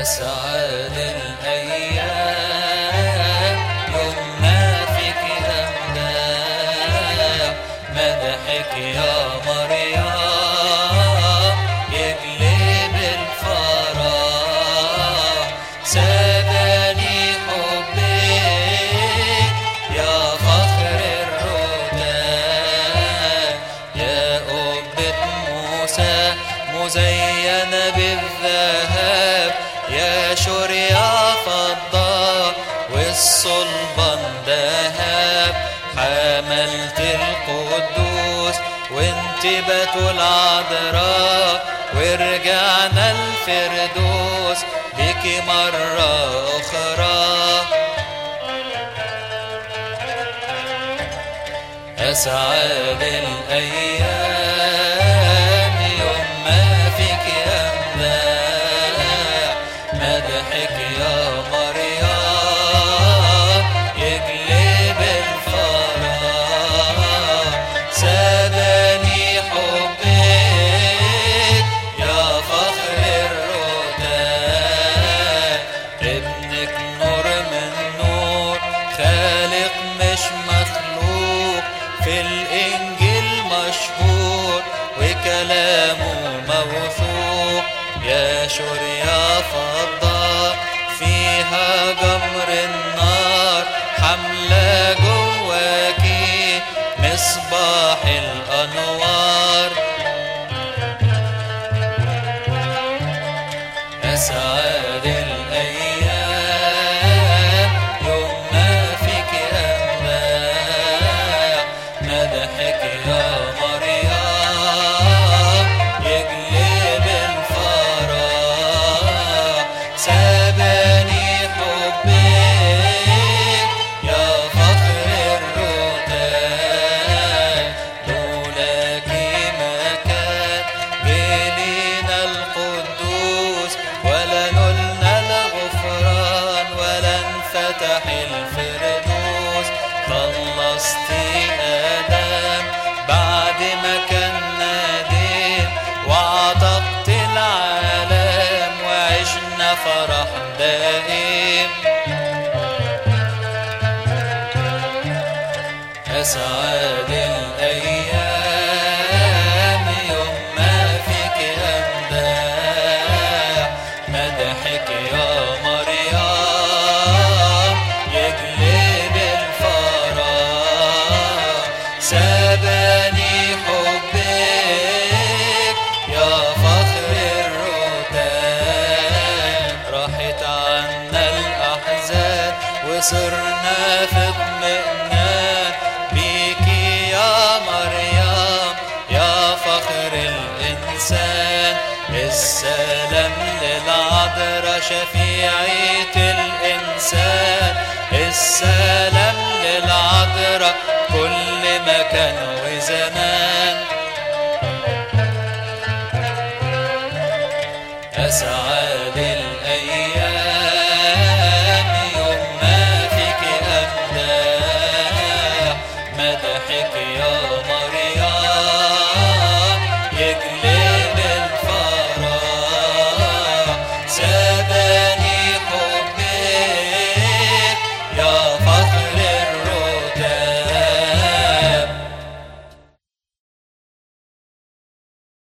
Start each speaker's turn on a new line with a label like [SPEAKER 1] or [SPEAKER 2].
[SPEAKER 1] أسعد الأيام يوم ما فيك أمداح مدحك يا مريم يجلب الفرح سباني حبك يا فخر الردان يا قبة موسى مزينة بالذهب. يا شريا فضة والصلبان ذهب. حملت القدوس وانت بتول عذراء ورجعنا الفردوس بيكي مرة أخرى. أسعد الأيام يا حبك يا فخر ابنك نور من نور خالق مش مخلوق. في الإنجيل مشهور وكلامه موثوق. يا شريا فضة الأنوار انفتح الفردوس. خلصتي آدم بعد ما كان نادم وعتقت العالم وعشنا فرح دائم. أسعد وصرنا في اطمئنان بيكي يا مريم يا فخر الإنسان. السلام للعذراء شفيعة الإنسان. السلام للعذراء كل مكان وزمان. أسعد